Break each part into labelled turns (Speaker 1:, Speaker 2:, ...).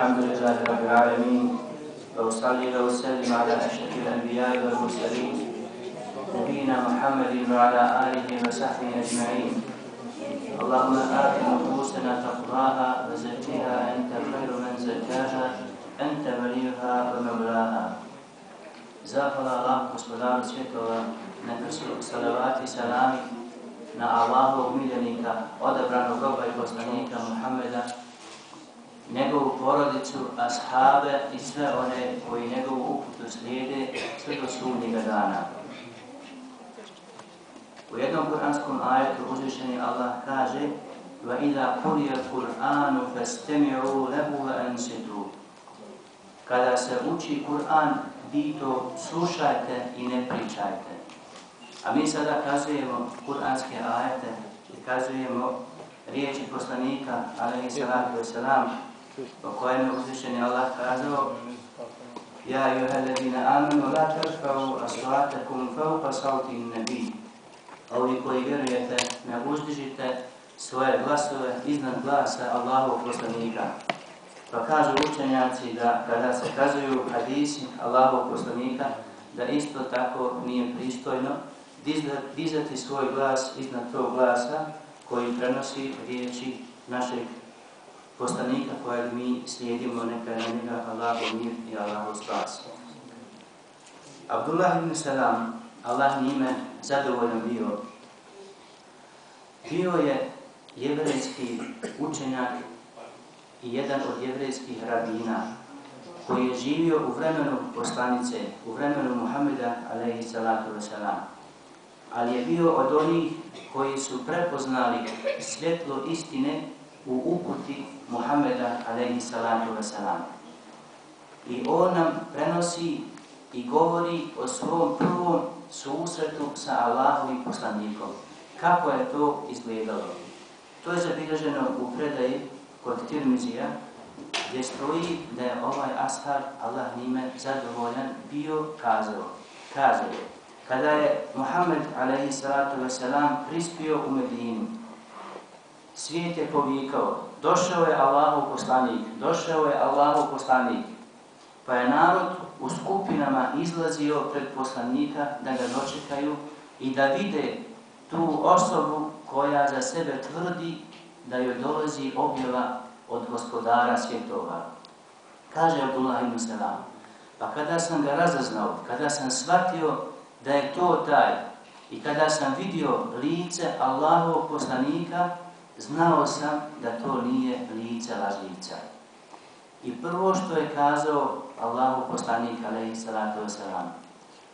Speaker 1: الحمد لله رب العالمين وأصلي وأسلم على أشرف الأنبياء والمرسلين نبينا محمد وعلى آله وصحبه أجمعين. اللهم آت نفوسنا تقواها وزكها أنت خير من زكاها أنت وليها ومولاها. Zahvala Allah, gospodaru svjetova, neka su salavati salami na Allahovog miljenika, odabranog roba i poslanika Muhammeda, njegovu porodicu, ashabe i sve one koji njegovu uputu slijede sve do sudnjega dana. U jednom kuranskom ajetu uzvišeni Allah kaže وَإِذَا قُرِيَ الْقُرْآنُ فَاسْتَمِعُوا لَهُ وَأَنْسِتُوا Kada se uči Kur'an, vi to slušajte i ne pričajte. A mi sada kazujemo kuranske ajete i kazujemo riječi poslanika, alaihi salatu wa o kojem je uzvišen Allah kazao Ja juha ladina amanu la tarfa'u aswatakum fawqa sawti nabi. Ovi koji vjerujete, ne uzdižite svoje glasove iznad glasa Allahovog poslanika. Pa kažu učenjaci da kada se kazuju hadisi Allahovog poslanika, da isto tako nije pristojno dizati svoj glas iznad tog glasa koji prenosi riječi našeg poslanika koje mi slijedimo neka je njega Allahu mir i Allahu spas. Abdullah ibn Salam, Allah njime zadovoljno bio, bio je jevrejski učenjak i jedan od jevrejskih rabina koji je živio u vremenu poslanice, u vremenu Muhammeda alaihi salatu wasalam. Ali je bio od onih koji su prepoznali svjetlo istine u uputi Muhammeda alaihi salatu wasalam. I on nam prenosi i govori o svom prvom susretu sa Allahovim poslanikom. Kako je to izgledalo? To je zabilježeno u predaji kod Tirmizija, gdje stoji da je ovaj ashab, Allah njime zadovoljan, bio kazao. Kazao je, kada je Muhammed a.s. prispio u Medinu, svijet je povikao, došao je Allahov poslanik, došao je Allahov poslanik, pa je narod u skupinama izlazio pred poslanika da ga dočekaju i da vide tu osobu koja za sebe tvrdi da joj dolazi objava od gospodara svjetova. Kaže Abdullah ibn Salam, pa kada sam ga razaznao, kada sam shvatio da je to taj i kada sam vidio lice Allahovog poslanika, znao sam da to nije lice lažljivca. I prvo što je kazao Allahu poslanik, alaihi salatu wasalam,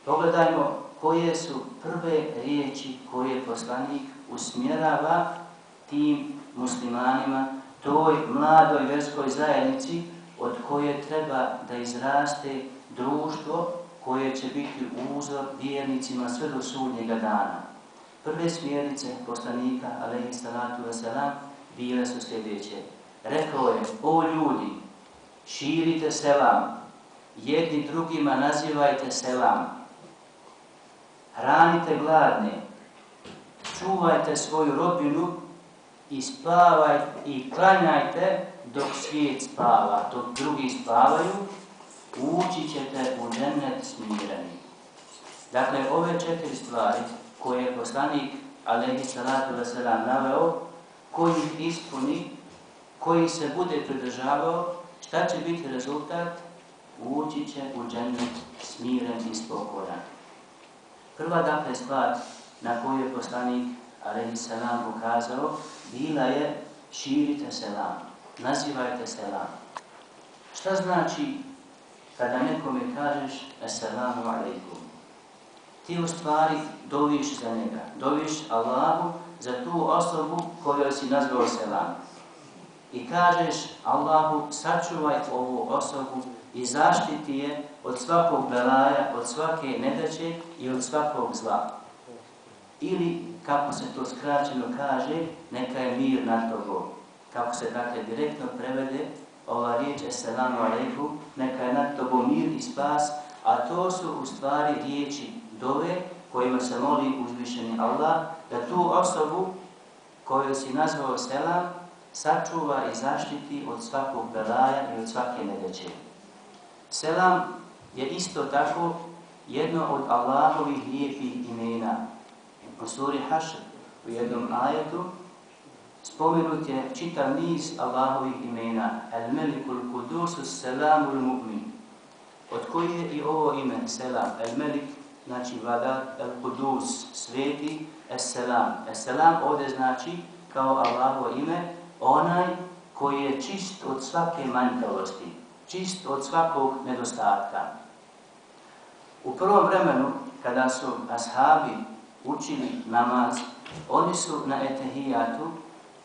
Speaker 1: pogledajmo koje su prve riječi koje poslanik usmjerava tim muslimanima, toj mladoj verskoj zajednici od koje treba da izraste društvo koje će biti uzor vjernicima sve do sudnjega dana. Prve smjernice poslanika, alaihi salatu wasalam, bile su sljedeće. Rekao je, o ljudi, širite selam, jedni drugima nazivajte selam, hranite gladne, čuvajte svoju robinu i spavajte i klanjajte dok svijet spava, dok drugi spavaju, ući ćete u džennet smireni. Dakle, ove četiri stvari koje je poslanik alaihi salatu wasalam naveo, koji ih ispuni, koji se bude pridržavao, šta će biti rezultat? Ući će u džennet smiren i spokojan. Prva dakle stvar na koju je poslanik alaihi salam ukazao, bila je širite selam, nazivajte selam. Šta znači kada nekome kažeš assalamu alaikum? Ti u stvari doviš za njega, doviš Allahu za tu osobu koju si nazvao selam. I kažeš Allahu sačuvaj ovu osobu i zaštiti je od svakog belaja, od svake nedaće i od svakog zla. Ili kako se to skraćeno kaže, neka je mir nad tobom. Kako se dakle direktno prevede ova riječ, Esselamu alaikum, neka je nad tobom mir i spas, a to su u stvari riječi dove kojima se moli uzvišeni Allah, da tu osobu koju si nazvao selam, sačuva i zaštiti od svakog belaja i od svake nedeće. Selam je isto tako jedno od Allahovih lijepih imena. U suri Hašr u jednom ajetu spomenut je čitav niz Allahovih imena. El Melikul Kudusus Selamul Mu'min. Od koji je i ovo ime Selam? El Melik, znači vada, El eh, Kudus, sveti, Es Selam. Es Selam ovdje znači kao Allahovo ime, onaj koji je čist od svake manjkavosti, čist od svakog nedostatka. U prvom vremenu, kada su ashabi učili namaz, oni su na etehijatu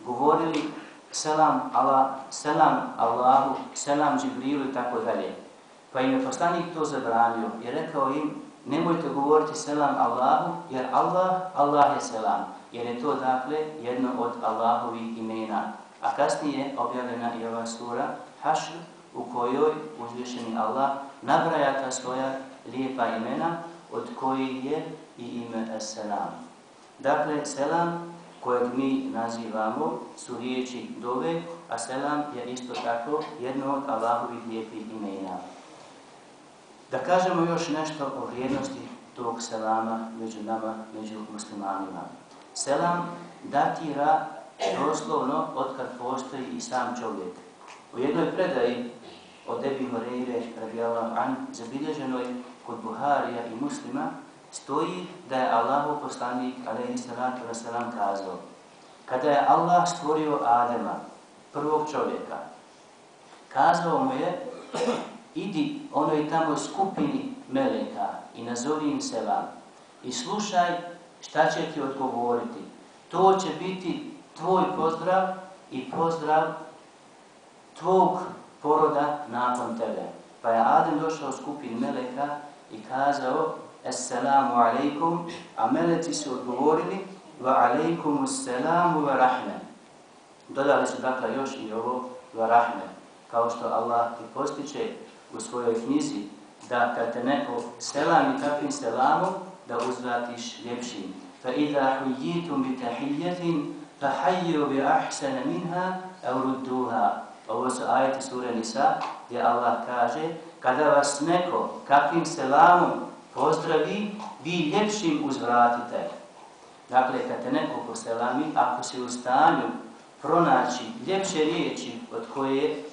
Speaker 1: govorili selam, Allah, selam Allahu, selam Džibrilu i tako dalje. Pa im je poslanik to zabranio i rekao im, nemojte govoriti selam Allahu, jer Allah, Allah je selam. Jer je to, dakle, jedno od Allahovih imena. A kasnije objavljena i ova sura, Hašr, u kojoj uzvišeni Allah nabraja ta svoja lijepa imena, od kojih je i ime Selam. Dakle, selam kojeg mi nazivamo su riječi dove, a selam je isto tako jedno od Allahovih lijepih imena. Da kažemo još nešto o vrijednosti tog selama među nama, među muslimanima. Selam datira doslovno od kad postoji i sam čovjek. U jednoj predaji od Ebi Horeire, radijallahu an, zabilježenoj kod Buharija i muslima, stoji da je Allahu poslanik, alaihi salatu wasalam, kazao kada je Allah stvorio Adema, prvog čovjeka, kazao mu je idi onoj tamo skupini meleka i nazovi im se vam i slušaj šta će ti odgovoriti. To će biti tvoj pozdrav i pozdrav tvog poroda nakon tebe. Pa je Adem došao skupin meleka i kazao Assalamu alaikum, a meleci su odgovorili Wa alaikum assalamu wa rahme. Dodali su dakle još i ovo wa rahme. Kao što Allah ti postiče u svojoj knjizi da kad te neko selam i takvim selamom da uzvratiš ljepšim. Fa idha hujitum bi tahiyyatin fa hajju bi ahsana minha au rudduha. Ovo su ajeti sure Nisa gdje Allah kaže kada vas neko kakvim selamom pozdravi, vi ljepšim uzvratite. Dakle, kad te neko poselami, ako se u stanju pronaći ljepše riječi od, koje,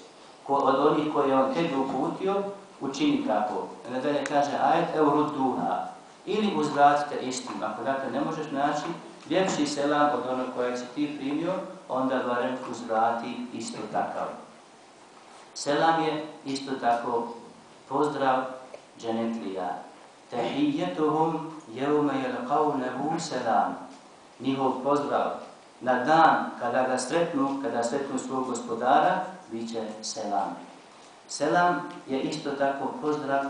Speaker 1: od onih koje on tebi uputio, učini tako. Nadalje kaže, ajet eurudduha, ili uzvratite istim. Ako dakle ne možeš naći ljepši selam od onog kojeg si ti primio, onda barem uzvrati isto takav. Selam je isto tako pozdrav dženetlija. Tehijetuhum jevme jelqavnehu selam njihov pozdrav na dan kada ga sretnu, kada sretnu svog gospodara, bit će selam. Selam je isto tako pozdrav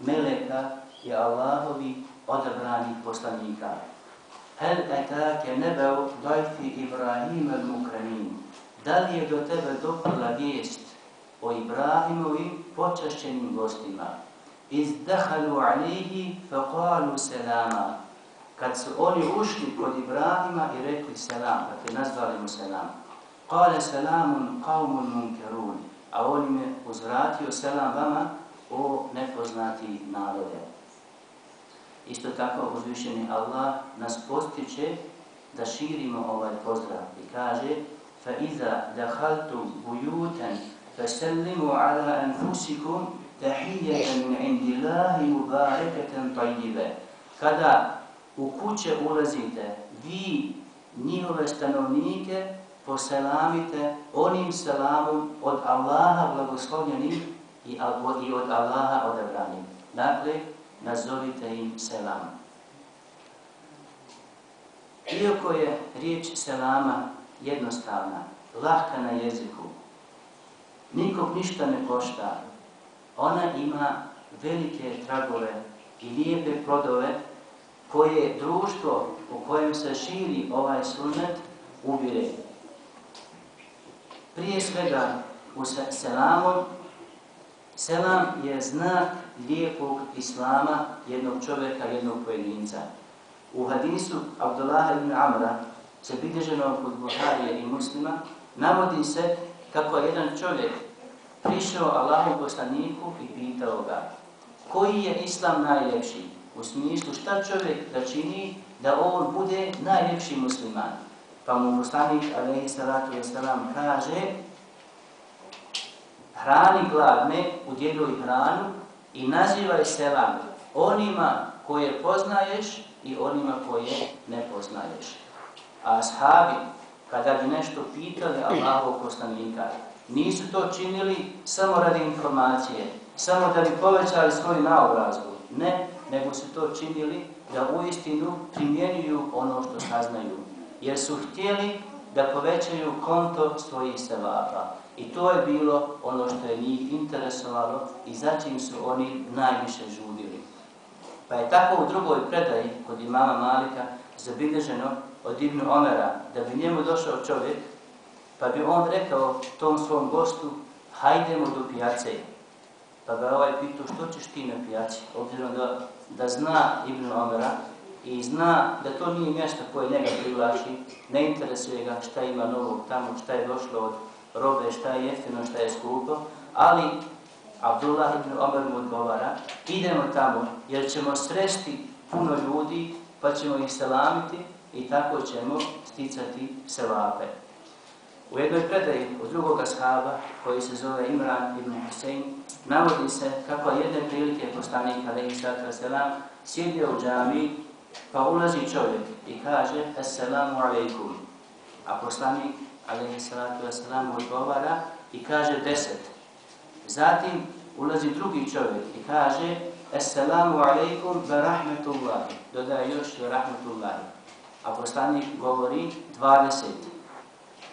Speaker 1: meleka i Allahovi odabranih poslanika. Hel etake nebeo dajfi Ibrahim el Mukramin. Da li je do tebe doprla vijest o Ibrahimovi počašćenim gostima? Iz dahalu alihi faqalu selama kad su oni ušli kod Ibrahima i rekli selam, dakle nazvali mu selam, kale selamun qavmun munkerun, a on im je uzvratio selam vama o nepoznati narode. Isto tako uzvišeni Allah nas postiče da širimo ovaj pozdrav i kaže فَإِذَا دَخَلْتُمْ بُيُوتًا فَسَلِّمُوا عَلَىٰ أَنْفُسِكُمْ تَحِيَّةً مِنْ عِنْدِ اللَّهِ مُبَارَكَةً طَيِّبًا Kada u kuće ulazite, vi njihove stanovnike poselamite onim selamom od Allaha blagoslovljenim i od Allaha odabranim. Dakle, nazovite im selam. Iako je riječ selama jednostavna, lahka na jeziku, nikog ništa ne košta, ona ima velike tragove i lijepe plodove koje društvo u kojem se širi ovaj sunnet ubire. Prije svega u selamom, selam je znak lijepog islama jednog čovjeka, jednog pojedinca. U hadisu Abdullah ibn Amra se bilježeno kod Buharije i muslima navodi se kako je jedan čovjek prišao Allahu poslaniku i pitao ga koji je islam najljepši? U smislu šta čovjek da čini da on bude najljepši musliman? Pa mu poslanik alaihi salatu wasalam kaže hrani gladne, udjeljuj hranu i nazivaj selam onima koje poznaješ i onima koje ne poznaješ. A ashabi, kada bi nešto pitali Allahov poslanika, nisu to činili samo radi informacije, samo da bi povećali svoj naobrazbu. Ne, nego su to činili da u istinu primjenjuju ono što saznaju. Jer su htjeli da povećaju konto svojih sevapa. I to je bilo ono što je njih interesovalo i začin su oni najviše žudili. Pa je tako u drugoj predaji kod imama Malika zabilježeno od Ibnu Omera da bi njemu došao čovjek pa bi on rekao tom svom gostu hajdemo do pijace. Pa ga ovaj pitao što ćeš ti na pijaci obzirom da, da zna Ibnu Omera i zna da to nije mjesto koje njega privlači, ne interesuje ga šta ima novog tamo, šta je došlo od robe, šta je jeftino, šta je skupo, ali Abdullah ibn Omer mu odgovara, idemo tamo jer ćemo sresti puno ljudi pa ćemo ih selamiti i tako ćemo sticati selape. U jednoj predaji od drugog ashaba koji se zove Imran ibn Hussein navodi se kako jedne prilike poslanik alaihi sallatu selam sjedio u džami pa ulazi čovjek i kaže Assalamu alaikum. A poslanik alaihi salatu wasalam odgovara i kaže deset. Zatim ulazi drugi čovjek i kaže Assalamu alaikum wa rahmetullahi. Dodaje još wa rahmetullahi. A poslanik govori 20.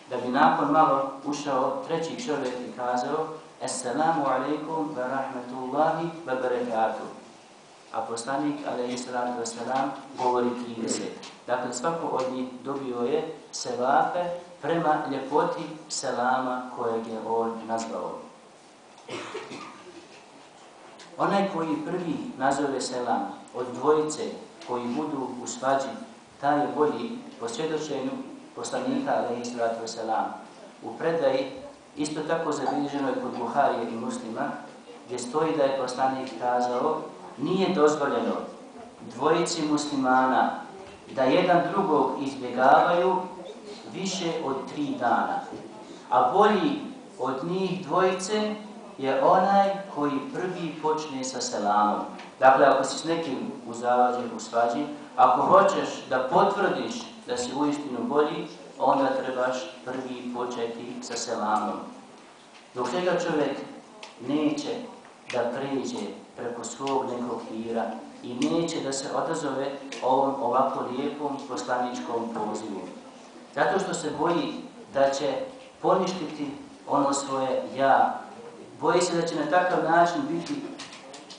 Speaker 1: Da bi nakon malo ušao treći čovjek i kazao Assalamu alaikum wa rahmetullahi wa barakatuh. A poslanik alaihi salatu wasalam govori 30. Dakle, svako od njih dobio je sevape prema ljepoti selama kojeg je on nazvao. Onaj koji prvi nazove selam od dvojice koji budu u svađi, taj je bolji po svjedočenju poslanika alaihi sallatu wasalam. U predaji isto tako zabilježeno je kod Buharije i muslima, gdje stoji da je poslanik kazao nije dozvoljeno dvojici muslimana da jedan drugog izbjegavaju više od tri dana. A bolji od njih dvojice je onaj koji prvi počne sa selamom. Dakle, ako si s nekim u zavađi, u svađi, ako hoćeš da potvrdiš da si uistinu bolji, onda trebaš prvi početi sa selamom. Dok čega čovjek neće da pređe preko svog nekog hira i neće da se odazove ovom ovako lijepom poslaničkom pozivu. Zato što se boji da će poništiti ono svoje ja, boji se da će na takav način biti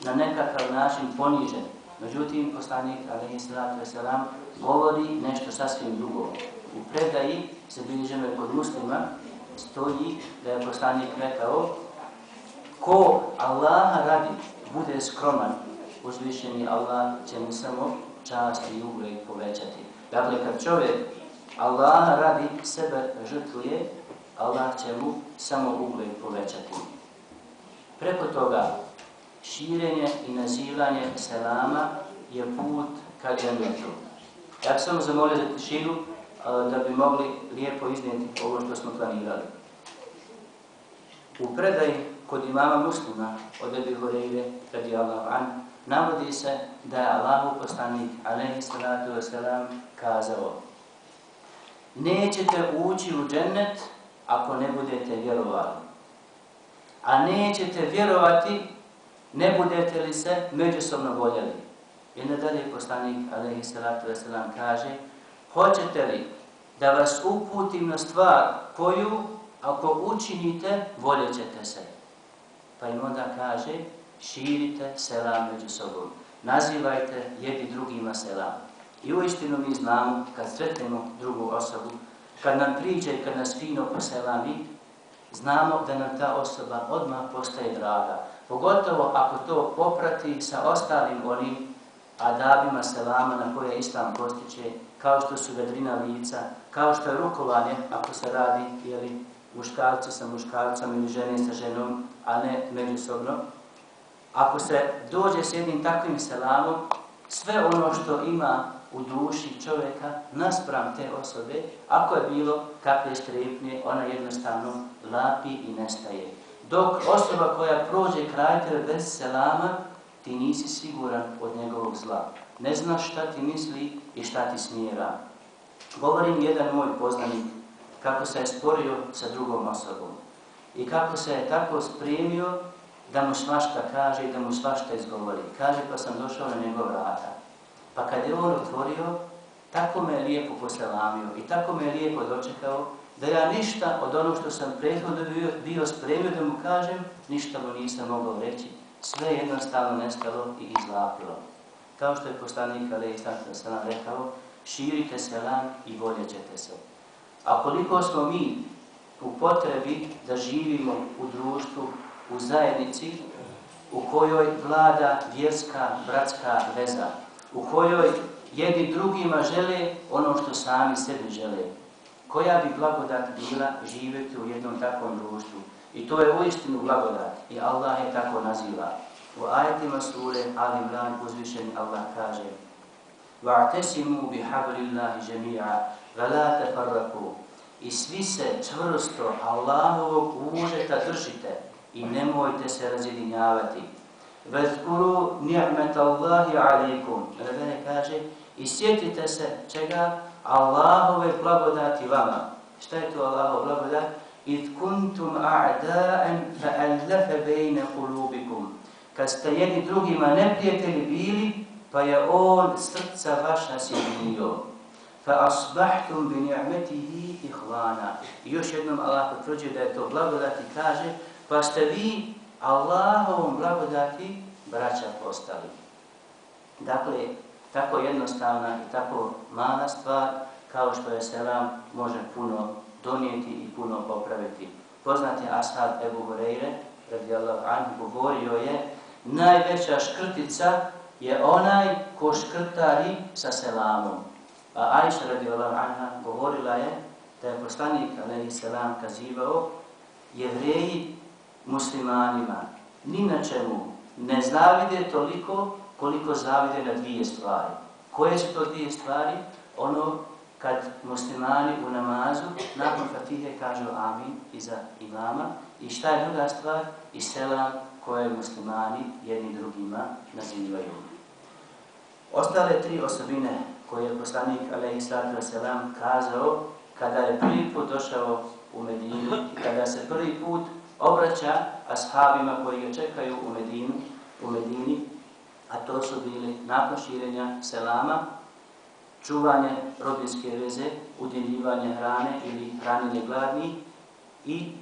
Speaker 1: na nekakav način ponižen. Međutim, poslanik alaihi sallatu wasalam govori nešto sasvim drugo. U predaji se bilježeno kod muslima stoji da je poslanik rekao ko Allaha radi bude skroman, uzvišeni Allah će mu samo čast i ugled povećati. Dakle, kad čovjek Allah radi sebe žrtvuje, Allah će mu samo ugled povećati. Preko toga, širenje i nazivanje selama je put ka džennetu. Ja sam zamolio za tišinu da bi mogli lijepo iznijeti ovo što smo planirali. U predaj kod imama muslima od Ebi Horeire, radi Allah an, navodi se da je Allahu poslanik, alaihi salatu wasalam, kazao Nećete ući u džennet ako ne budete vjerovali. A nećete vjerovati ne budete li se međusobno voljeli. I nadalje poslanik, alaihi salatu wasalam, kaže Hoćete li da vas uputim na stvar koju, ako učinite, voljet ćete se. Pa im onda kaže, širite selam među sobom. Nazivajte jedni drugima selam. I u istinu mi znamo, kad sretnemo drugu osobu, kad nam priđe, kad nas fino poselami, znamo da nam ta osoba odmah postaje draga. Pogotovo ako to poprati sa ostalim onim adabima selama na koje Islam postiče, kao što su vedrina lica, kao što je rukovanje, ako se radi jeli, muškarci sa muškarcom ili žene sa ženom, a ne međusobno. Ako se dođe s jednim takvim selamom, sve ono što ima u duši čovjeka naspram te osobe, ako je bilo kakve strepnje, ona jednostavno lapi i nestaje. Dok osoba koja prođe kraj tebe bez selama, ti nisi siguran od njegovog zla. Ne znaš šta ti misli i šta ti smjera. Govorim jedan moj poznanik kako se je sporio sa drugom osobom i kako se je tako spremio da mu svašta kaže i da mu svašta izgovori. Kaže pa sam došao na njegov vrata. Pa kad je on otvorio, tako me je lijepo poselamio i tako me je lijepo dočekao da ja ništa od ono što sam prethodno bio, bio spremio da mu kažem, ništa mu nisam mogao reći. Sve jednostavno nestalo i izlapilo. Kao što je poslanik Ali Isatra rekao, širite selam i voljet ćete se. A koliko smo mi u potrebi da živimo u društvu, u zajednici, u kojoj vlada vjerska, bratska veza, u kojoj jedni drugima žele ono što sami sebi žele. Koja bi blagodat bila živjeti u jednom takvom društvu? I to je uistinu blagodat. I Allah je tako naziva. U ajetima sure Ali Imran uzvišeni Allah kaže وَاعْتَسِمُوا بِحَبْرِ اللَّهِ جَمِيعًا velate farraku i svi se čvrsto Allahovog užeta držite i nemojte se razjedinjavati. Vezkuru ni'met Allahi alaikum. Rebene kaže, i sjetite se čega Allahove blagodati vama. Šta je to Allahove blagodati? Id kuntum a'da'en fa'allafe bejne kulubikum. Kad ste jedni drugima neprijatelji bili, pa je on srca vaša sjedinio. فَأَصْبَحْتُمْ asbahtum bi. I još jednom Allah potvrđuje da je to blagodati kaže, pa ste vi Allahovom blagodati braća postali. Dakle, tako jednostavna i tako mala stvar, kao što je selam, može puno donijeti i puno popraviti. Poznati ashab Ebu Hureyre, radijallahu anhu, govorio je, najveća škrtica je onaj ko škrtari sa selamom. A Aisha radijallahu anha govorila je da je poslanik alaihi selam kazivao jevreji muslimanima ni na čemu ne zavide toliko koliko zavide na dvije stvari. Koje su to dvije stvari? Ono kad muslimani u namazu nakon fatihe kažu amin iza imama i šta je druga stvar? I selam koje muslimani jedni drugima nazivaju. Ostale tri osobine koji je poslanik alaihi sallatu wasalam kazao kada je prvi put došao u Medinu i kada se prvi put obraća ashabima koji ga čekaju u Medinu, u Medini, a to su bili nakon širenja selama, čuvanje rodinske veze, udjeljivanje hrane ili hranjenje gladnih i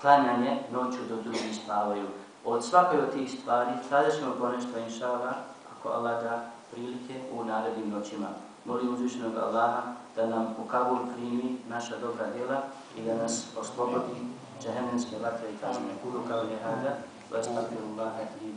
Speaker 1: klanjanje noću do drugih spavaju. Od svakoj od tih stvari sada ćemo ponešto inšala, ako Allah da prilike u narednim noćima. Molim uzvišenog Allaha da nam u Kabul primi naša dobra djela i da nas oslobodi džahennemske vatre i kazne. Kudu kao je hada, wa astagfirullaha i